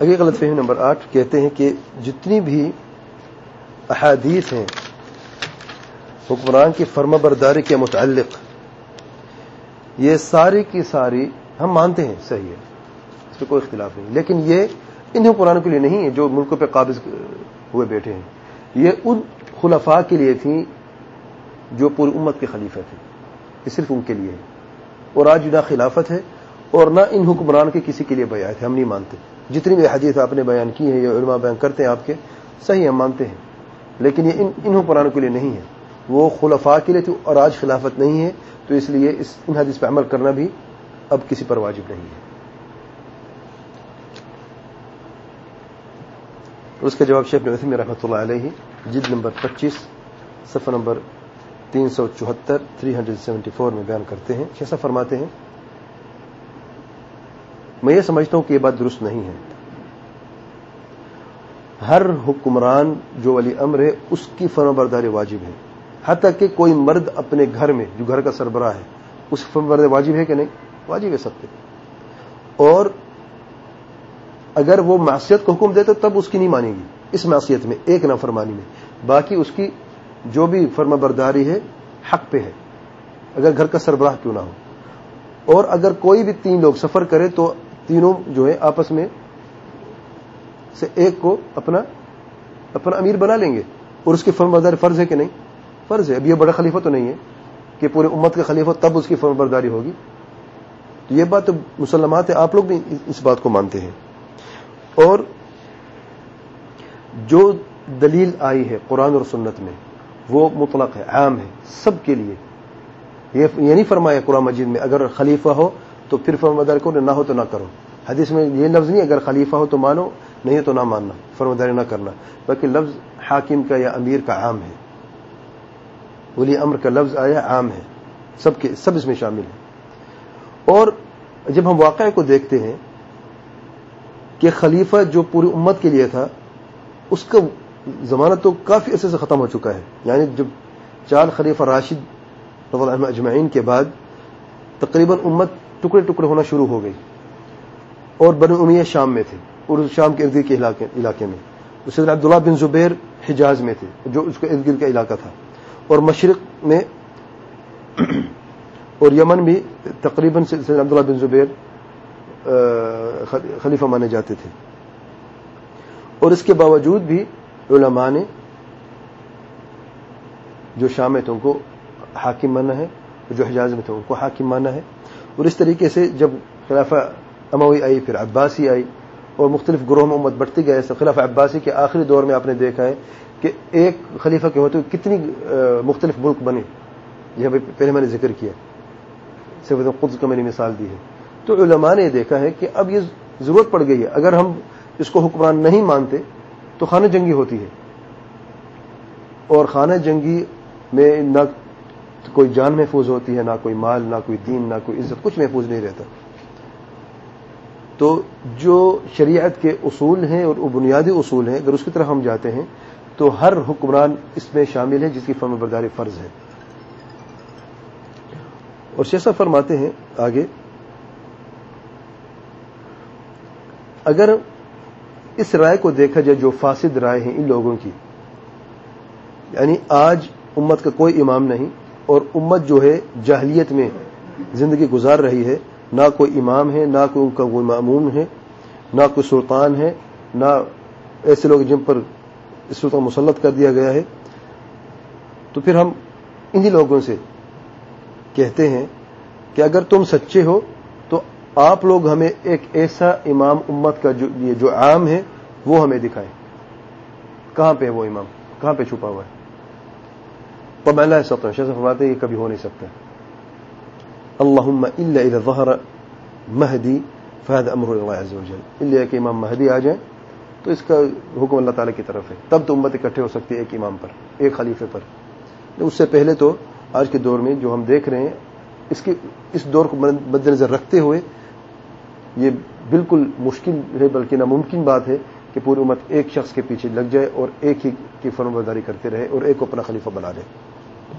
اگلی غلط فہمی نمبر آٹھ کہتے ہیں کہ جتنی بھی احادیث ہیں، حکمران کی فرما برداری کے متعلق، یہ ساری کی ساری ہم مانتے ہیں، صحیح ہے، اس میں کوئی اختلاف نہیں۔ لیکن یہ ان حکمرانوں کے لیے نہیں ہے جو ملکوں پہ قابض ہوئے بیٹھے ہیں۔ یہ ان خلفاء کے لیے تھیں جو پوری امت کے خلیفہ تھے، یہ صرف ان کے لیے۔ ہے اور آج نہ خلافت ہے اور نہ ان حکمران کے کسی کے لیے بیات ہے، ہم نہیں مانتے۔ جتنی بھی حدیث آپ نے بیان کی ہے یا علماء بیان کرتے ہیں آپ کے، صحیح ہم مانتے ہیں۔ لیکن یہ ان حکمرانوں کے لیے نہیں ہے۔ وہ خلفاء کے لیے تھی اور آج خلافت نہیں ہے، تو اس لیے اس، ان حدیث پہ عمل کرنا بھی اب کسی پر واجب نہیں ہے۔ اس کا جواب شیخ نویسی میں رحمۃ اللہ علیہ جد نمبر پچیس، صفحہ نمبر تین سو چوہتر، تھری ہنڈریڈ سیونٹی فور میں بیان کرتے ہیں۔ کیسا فرماتے ہیں میں یہ سمجھتا ہوں کہ یہ بات درست نہیں ہے۔ ہر حکمران جو ولی امر ہے، اس کی فرم برداری واجب ہے۔ حتیٰ کہ کوئی مرد اپنے گھر میں، جو گھر کا سربراہ ہے، اس فرم برداری واجب ہے کہ نہیں؟ واجب ہے سب پہ اور اگر وہ معصیت کو حکم دے تو تب اس کی نہیں مانیں گی۔ اس معصیت میں ایک نافرمانی میں۔ باقی اس کی جو بھی فرما برداری ہے، حق پہ ہے۔ اگر گھر کا سربراہ کیوں نہ ہو۔ اور اگر کوئی بھی تین لوگ سفر کرے تو تینوں جو ہے آپس میں سے ایک کو اپنا اپنا امیر بنا لیں گے اور اس کی فرم برداری فرض ہے کہ نہیں؟ فرض ہے۔ اب یہ بڑا خلیفہ تو نہیں ہے کہ پورے امت کے خلیفہ تب اس کی فرم برداری ہوگی۔ تو یہ بات تو مسلمات ہے آپ لوگ بھی اس بات کو مانتے ہیں۔ اور جو دلیل آئی ہے قرآن اور سنت میں، وہ مطلق ہے، عام ہے، سب کے لیے۔ یہ نہیں فرمایا قرآن مجید میں، اگر خلیفہ ہو تو پھر فرمداری کرو نہ ہو تو نہ کرو۔ حدیث میں یہ لفظ نہیں اگر خلیفہ ہو تو مانو، نہیں تو نہ ماننا۔ فرمداری نہ کرنا۔ بلکہ لفظ حاکم کا یا امیر کا عام ہے۔ ولی امر کا لفظ آیا عام ہے۔ سب کے، سب اس میں شامل ہے اور جب ہم واقعہ کو دیکھتے ہیں کہ خلیفہ جو پوری امت کے لیے تھا، اس کا زمانہ تو کافی عرصے سے ختم ہو چکا ہے۔ یعنی جب چار خلیفہ راشد اجمعین کے بعد تقریباً امت ٹکڑے ٹکڑے ہونا شروع ہو گئی اور بن امیہ شام میں تھے، اور شام کے ارد گرد کے علاقے میں۔ اس عبداللہ بن زبیر حجاز میں تھے، جو اس کے ارد گرد کا علاقہ تھا۔ اور مشرق میں اور یمن بھی تقریباً سید عبداللہ بن زبیر خلیفہ مانے جاتے تھے۔ اور اس کے باوجود بھی علماء نے جو شام میں تھے، ان کو حاکم مانا ہے، جو حجاز میں تھے، ان کو حاکم مانا ہے۔ اور اس طریقے سے جب خلافہ اموی آئی، پھر عباسی آئی اور مختلف گروہ میں امت بڑھتی گئے خلاف عباسی کے آخری دور میں آپ نے دیکھا ہے کہ ایک خلیفہ کے ہوتے ہوئے کتنی مختلف ملک بنے۔ یہ پہلے میں نے ذکر کیا۔ صرف خود کو میں نے مثال دی ہے۔ تو علماء نے دیکھا ہے کہ اب یہ ضرورت پڑ گئی ہے۔ اگر ہم اس کو حکمران نہیں مانتے تو خانہ جنگی ہوتی ہے۔ اور خانہ جنگی میں نہ تو کوئی جان محفوظ ہوتی ہے، نہ کوئی مال، نہ کوئی دین، نہ کوئی عزت، کچھ محفوظ نہیں رہتا۔ تو جو شریعت کے اصول ہیں اور بنیادی اصول ہیں، اگر اس کی طرح ہم جاتے ہیں، تو ہر حکمران اس میں شامل ہے جس کی فرم برداری فرض ہے۔ اور شیسا فرماتے ہیں آگے، اگر اس رائے کو دیکھا جائے، جو فاسد رائے ہیں ان لوگوں کی یعنی آج امت کا کوئی امام نہیں اور امت جو ہے جاہلیت میں زندگی گزار رہی ہے، نہ کوئی امام ہے، نہ کوئی ان کا کوئی معمون ہے، نہ کوئی سلطان ہے، نہ ایسے لوگ جن پر اس وقت مسلط کر دیا گیا ہے۔ تو پھر ہم انہی لوگوں سے کہتے ہیں کہ اگر تم سچے ہو تو آپ لوگ ہمیں ایک ایسا امام امت کا جو یہ جو عام ہے وہ ہمیں دکھائیں کہاں پہ ہے وہ امام؟ کہاں پہ چھپا ہوا ہے؟ تو میں لا سکتا ہوں شیخ فرماتے ہیں یہ کبھی ہو نہیں سکتا اللہم الا اذا ظہر مہدی فہد امر اللہ عز و جل اللہ کہ امام مہدی آ جائیں تو اس کا حکم اللہ تعالی کی طرف ہے. تب تو امت اکٹھے ہو سکتی ہے ایک امام پر، ایک خلیفے پر. اس سے پہلے تو آج کے دور میں جو ہم دیکھ رہے ہیں، اس کی، اس دور کو مد نظر رکھتے ہوئے یہ بالکل مشکل ہے، بلکہ ناممکن بات ہے کہ پوری امت ایک شخص کے پیچھے لگ جائے اور ایک ہی کی فرم برداری کرتے رہے اور ایک کو اپنا خلیفہ بنا لے